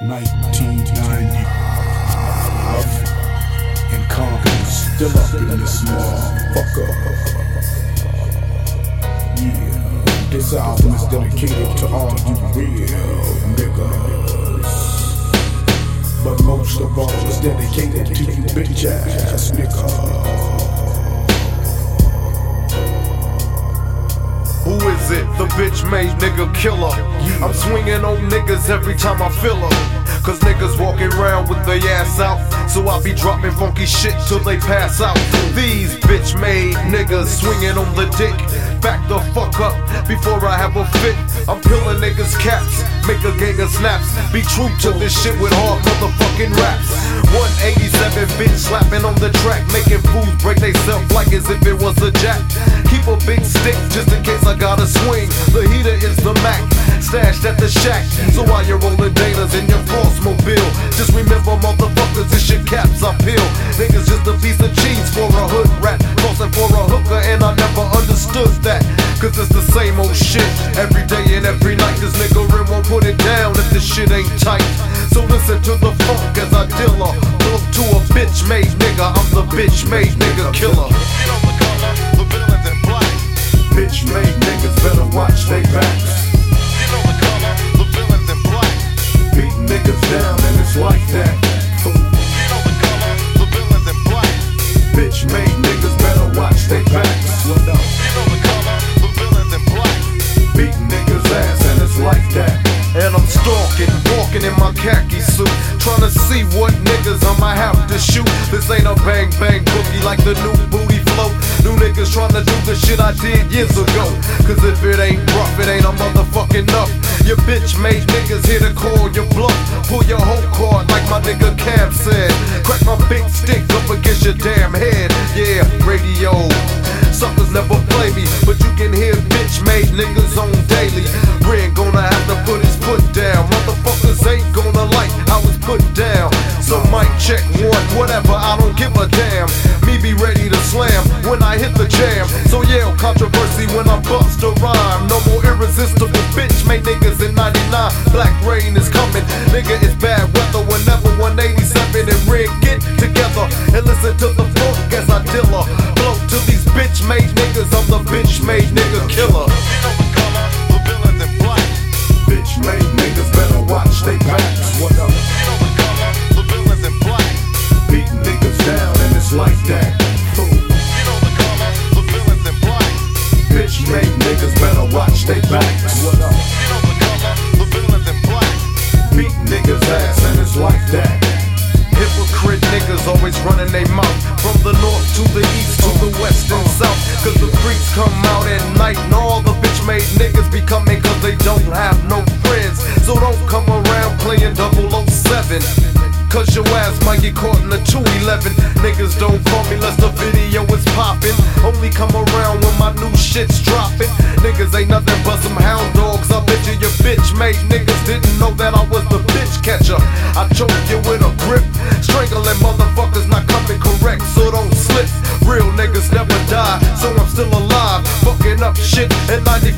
1990. And Compton still up in this motherfucker. Yeah, this album is dedicated to all you real niggas. But most of all, it's dedicated to you bitch ass niggas. Bitch made nigga killer. I'm swinging on niggas every time I feel her. Cause niggas walking around with their ass out. So I be dropping funky shit till they pass out. These bitch made niggas swinging on the dick. Back the fuck up before I have a fit. I'm peeling niggas' caps, make a gang of snaps. Be true to this shit with hard motherfucking raps. 187 bitch slapping on the track, making fools break they self like as if it was a jack. Keep a big stick just in case swing. The heater is the Mac, stashed at the shack. So while you're rolling datas in your floor mobile. Just remember, motherfuckers, it's your caps I peel. Niggas just a piece of cheese for a hood rat. Crossing for a hooker, and I never understood that. Cause it's the same old shit. Every day and every night, this nigga Ren won't put it down if this shit ain't tight. So listen to the funk as I deal her. Look to a bitch made nigga, I'm the bitch made nigga killer. See what niggas I might have to shoot. This ain't a bang bang boogie like the new booty flow. New niggas trying to do the shit I did years ago. Cause if it ain't rough, it ain't a motherfucking up. Your bitch made niggas here to call your bluff. Pull your whole card like my nigga Cam said. Crack my big stick up against your damn head. Yeah, radio. Suckers never play me, but you can hear bitch made niggas on daily. Made niggas in 99. Black rain is coming, nigga, it's bad weather. Whenever 187 and Red get together and listen to the funk as I dealer. Blow to these bitch made niggas, I'm the bitch made nigga killer. Bitch made niggas better watch they backs. What up? Beat niggas down and it's like that. Bitch made niggas better watch they backs. Out at night And all the bitch made niggas be coming Cause they don't have no friends. So don't come around playing 007 Cause your ass might get caught in the 211 Niggas don't call me unless the video is popping Only come around when my new shit's dropping Niggas ain't nothing but some hound dogs. I bet you your bitch made niggas didn't know that I was the bitch catcher. I choke you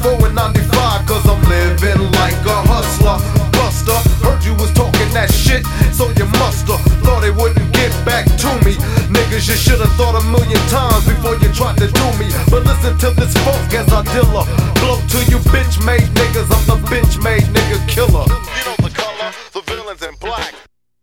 94 and 95, cause I'm living like a hustler. Buster, heard you was talking that shit, so you muster. Thought they wouldn't get back to me. Niggas, you should've thought a million times before you tried to do me. But listen to this funk as I dealer. Blow to you bitch made niggas, I'm the bitch made nigga killer.